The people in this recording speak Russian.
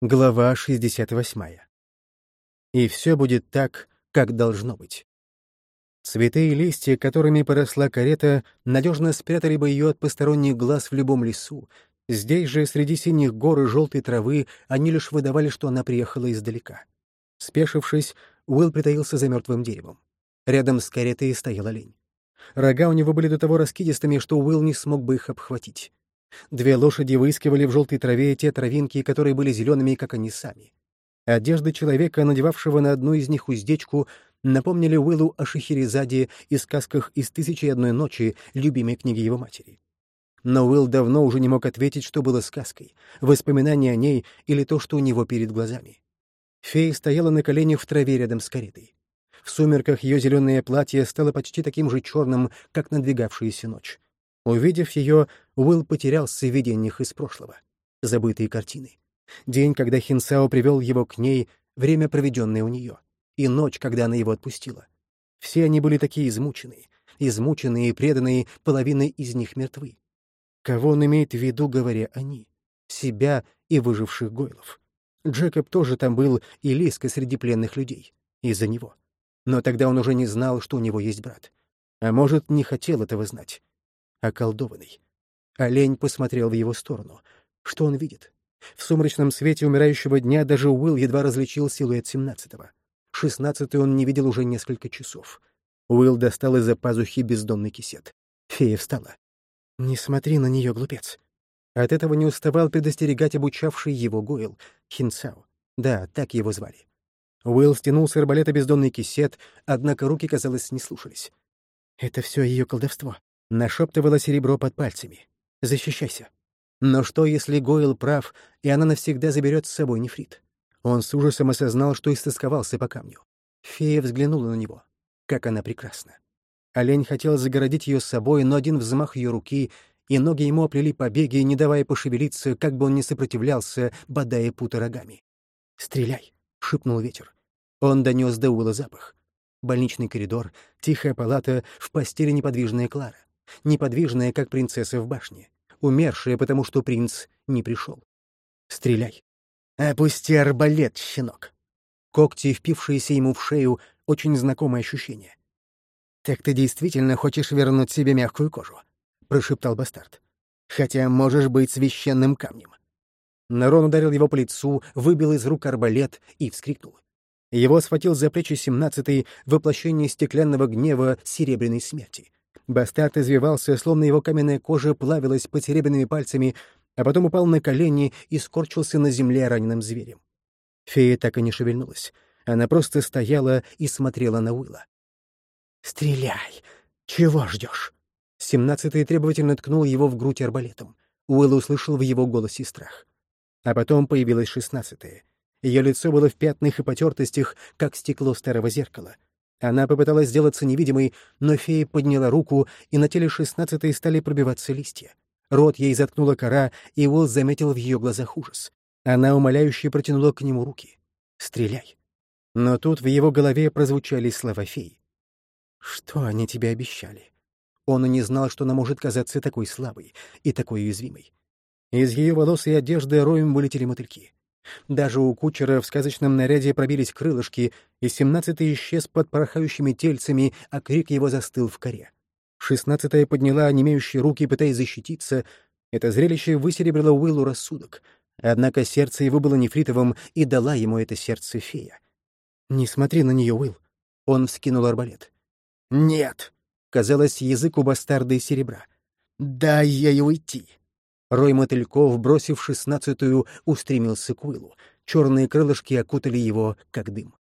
Глава 68. И все будет так, как должно быть. Цветы и листья, которыми поросла карета, надежно спрятали бы ее от посторонних глаз в любом лесу. Здесь же, среди синих гор и желтой травы, они лишь выдавали, что она приехала издалека. Спешившись, Уилл притаился за мертвым деревом. Рядом с каретой стоял олень. Рога у него были до того раскидистыми, что Уилл не смог бы их обхватить. Две лошади выискивали в желтой траве те травинки, которые были зелеными, как они сами. Одежды человека, надевавшего на одну из них уздечку, напомнили Уиллу о Шахерезаде и сказках из «Тысячи и одной ночи», любимой книги его матери. Но Уилл давно уже не мог ответить, что было сказкой, воспоминание о ней или то, что у него перед глазами. Фея стояла на коленях в траве рядом с каретой. В сумерках ее зеленое платье стало почти таким же черным, как надвигавшаяся ночь. Увидев ее, Уилл потерялся в видениях из прошлого. Забытые картины. День, когда Хинсао привел его к ней, время, проведенное у нее. И ночь, когда она его отпустила. Все они были такие измученные. Измученные и преданные, половина из них мертвы. Кого он имеет в виду, говоря «они»? Себя и выживших Гойлов. Джекоб тоже там был и Лиска среди пленных людей. Из-за него. Но тогда он уже не знал, что у него есть брат. А может, не хотел этого знать. Околдованный. Олень посмотрел в его сторону. Что он видит? В сумрачном свете умирающего дня даже Уилл едва различил силуэт семнадцатого. Шестнадцатый он не видел уже несколько часов. Уилл достал из-за пазухи бездонный кисет. Фея встала. «Не смотри на нее, глупец». От этого не уставал предостерегать обучавший его Гойл, Хинцао. Да, так его звали. Уилл стянул с арбалета бездонный кисет, однако руки, казалось, не слушались. «Это все ее колдовство», — нашептывало серебро под пальцами. «Защищайся». Но что, если Гойл прав, и она навсегда заберет с собой нефрит? Он с ужасом осознал, что истосковался по камню. Фея взглянула на него. Как она прекрасна. Олень хотел загородить ее с собой, но один взмах ее руки, и ноги ему оплели побеги, не давая пошевелиться, как бы он ни сопротивлялся, бодая путы рогами. «Стреляй!» — шепнул ветер. Он донес до Уилла запах. Больничный коридор, тихая палата, в постели неподвижная Клара. Неподвижная, как принцесса в башне умершая, потому что принц не пришел. Стреляй. Опусти арбалет, щенок. Когти, впившиеся ему в шею, очень знакомое ощущение. «Так ты действительно хочешь вернуть себе мягкую кожу?» — прошептал бастард. «Хотя можешь быть священным камнем». Нарон ударил его по лицу, выбил из рук арбалет и вскрикнул. Его схватил за плечи семнадцатый воплощение стеклянного гнева серебряной смерти. Бастард извивался, словно его каменная кожа плавилась под серебряными пальцами, а потом упал на колени и скорчился на земле раненым зверем. Фея так и не шевельнулась. Она просто стояла и смотрела на Уилла. «Стреляй! Чего ждешь?» Семнадцатый требовательно ткнул его в грудь арбалетом. Уилл услышал в его голосе страх. А потом появилась шестнадцатая. Ее лицо было в пятнах и потертостях, как стекло старого зеркала. Она попыталась сделаться невидимой, но фея подняла руку, и на теле шестнадцатой стали пробиваться листья. Рот ей заткнула кора, и Уилл заметил в ее глазах ужас. Она умоляюще протянула к нему руки. «Стреляй». Но тут в его голове прозвучали слова феи. «Что они тебе обещали?» Он и не знал, что она может казаться такой слабой и такой уязвимой. Из ее волос и одежды роем вылетели мотыльки. Даже у кучера в сказочном наряде пробились крылышки, и семнадцатый исчез под порхающими тельцами, а крик его застыл в коре. Шестнадцатая подняла онемеющие руки, пытаясь защититься. Это зрелище высеребрило Уиллу рассудок. Однако сердце его было нефритовым, и дала ему это сердце фея. «Не смотри на нее, Уилл!» Он вскинул арбалет. «Нет!» — казалось, язык у бастарда из серебра. «Дай ей уйти!» Рой мотыльков, бросив шестнадцатую, устремился к Уиллу. Черные крылышки окутали его, как дым.